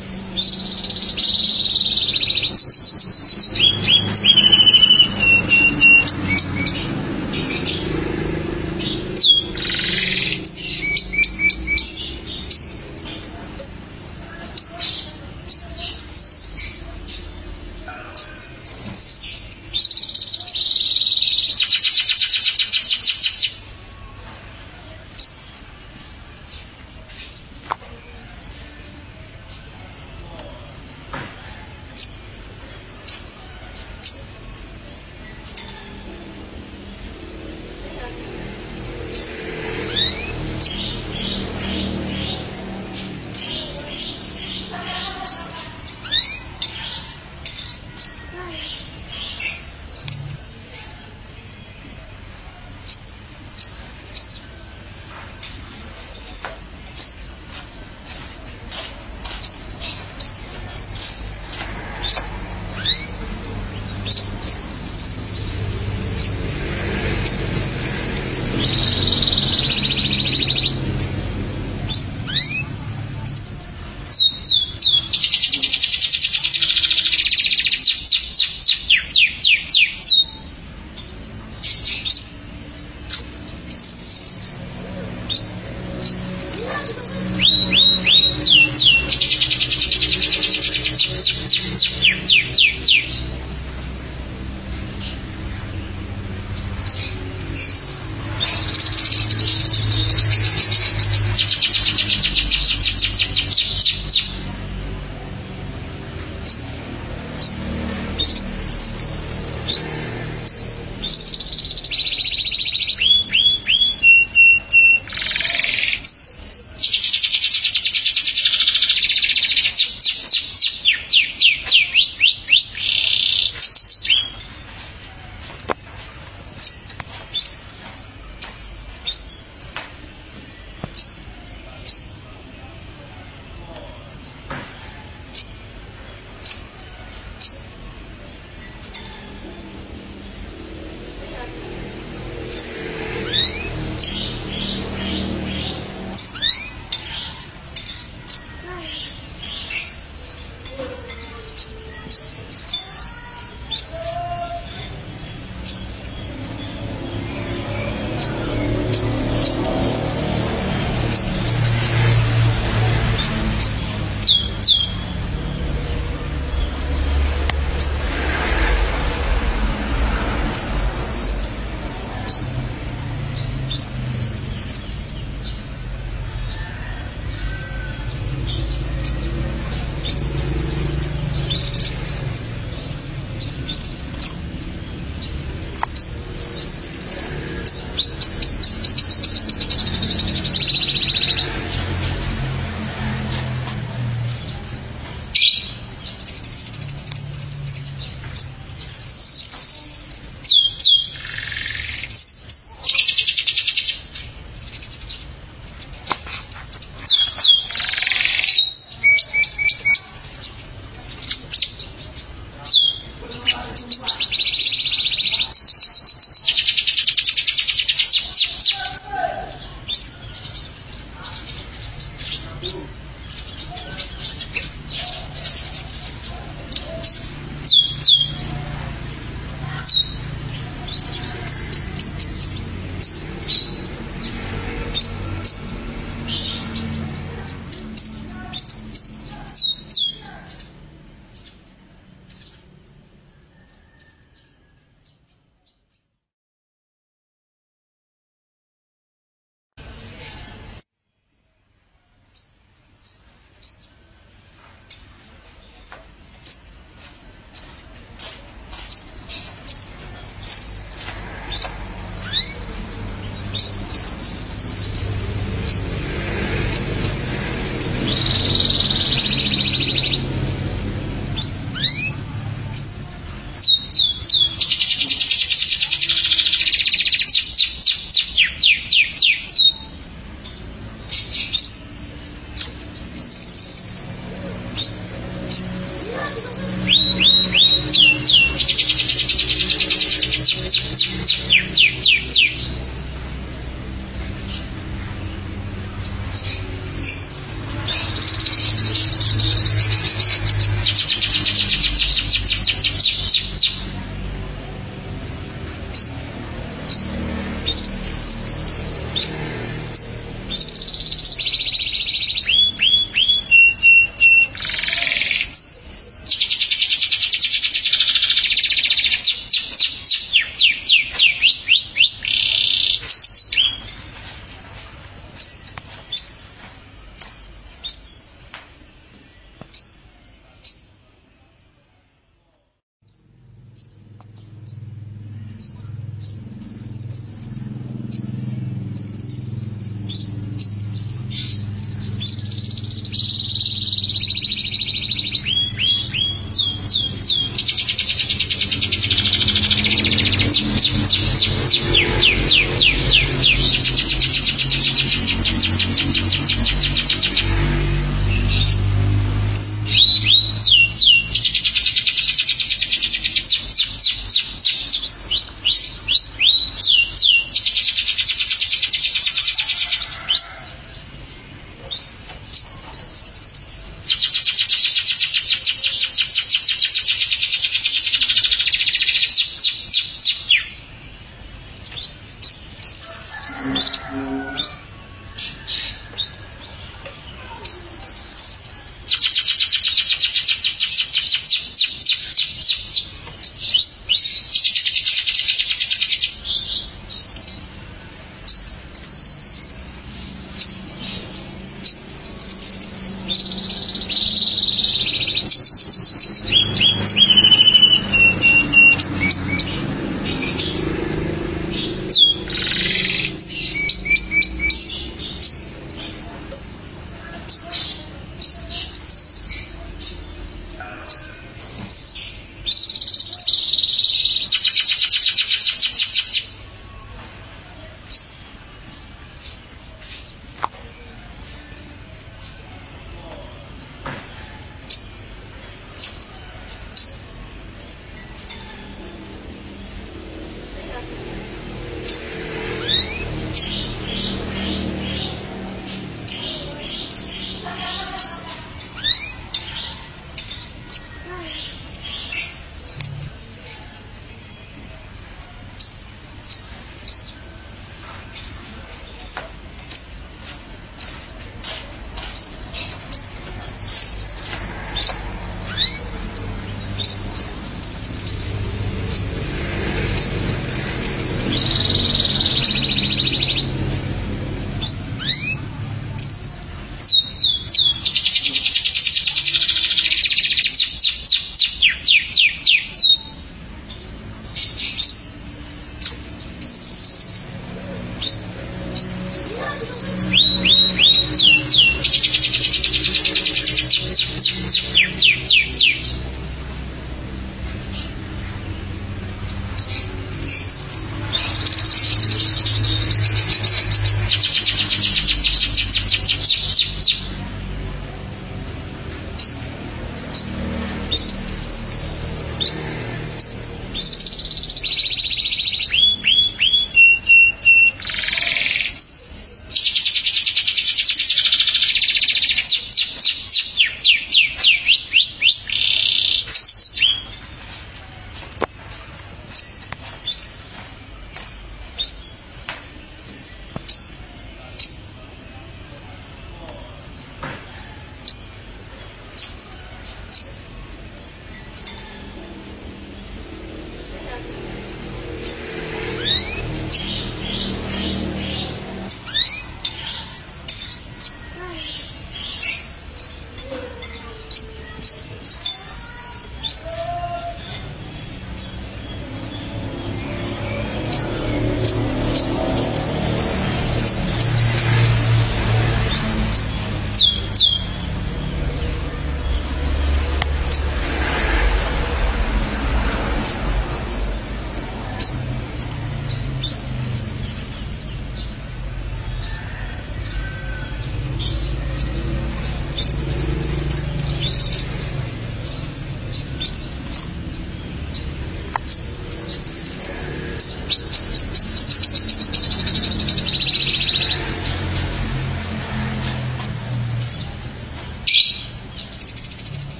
え?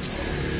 うん。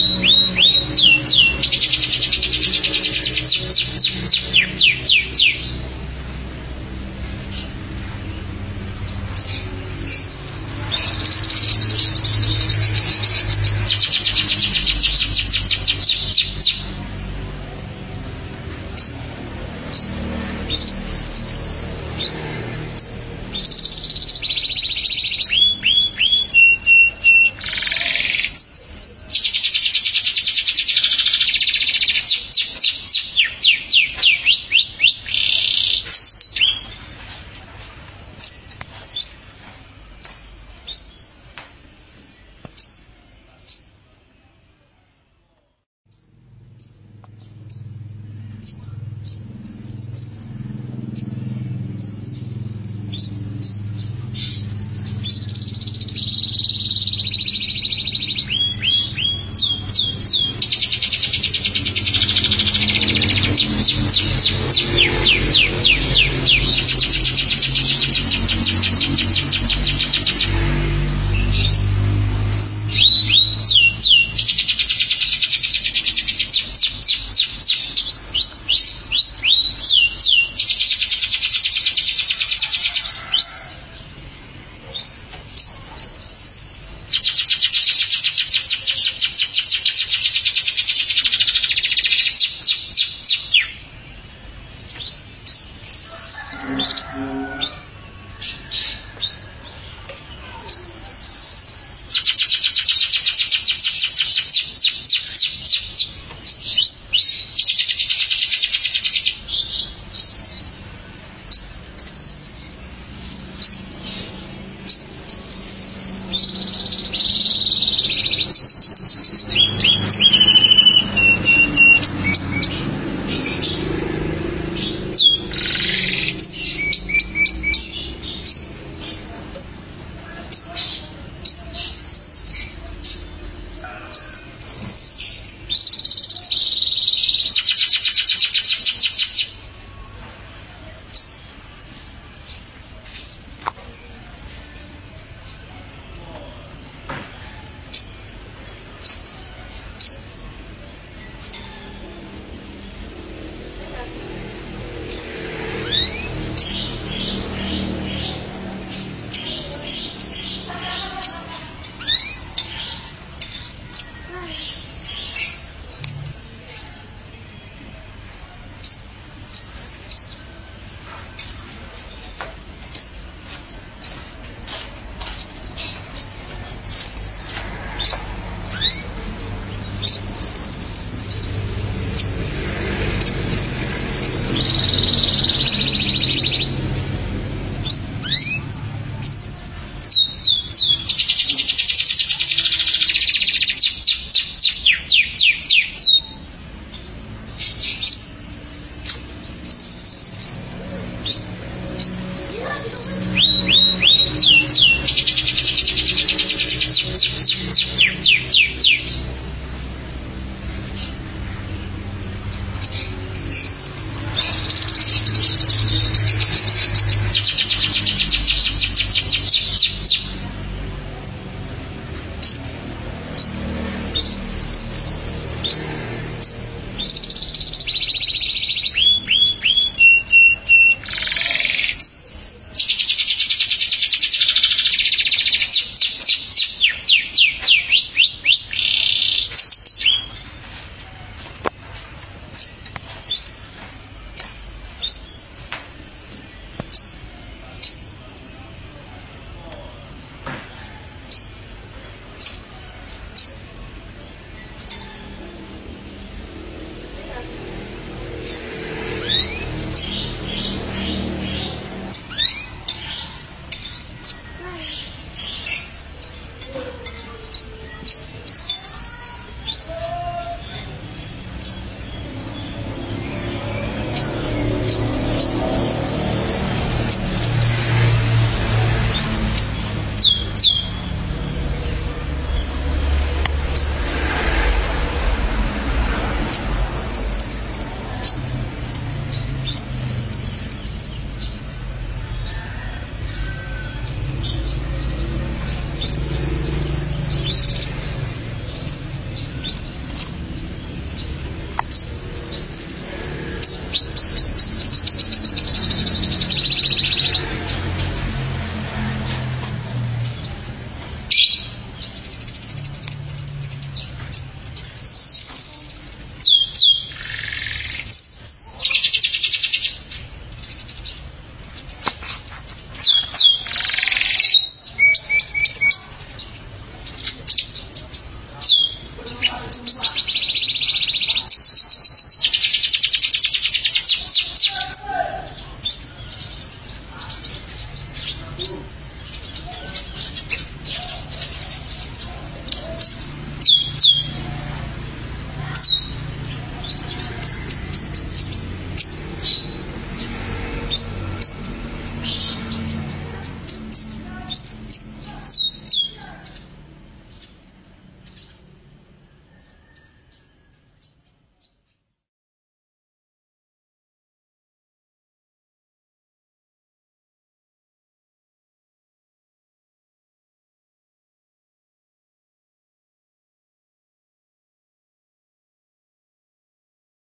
you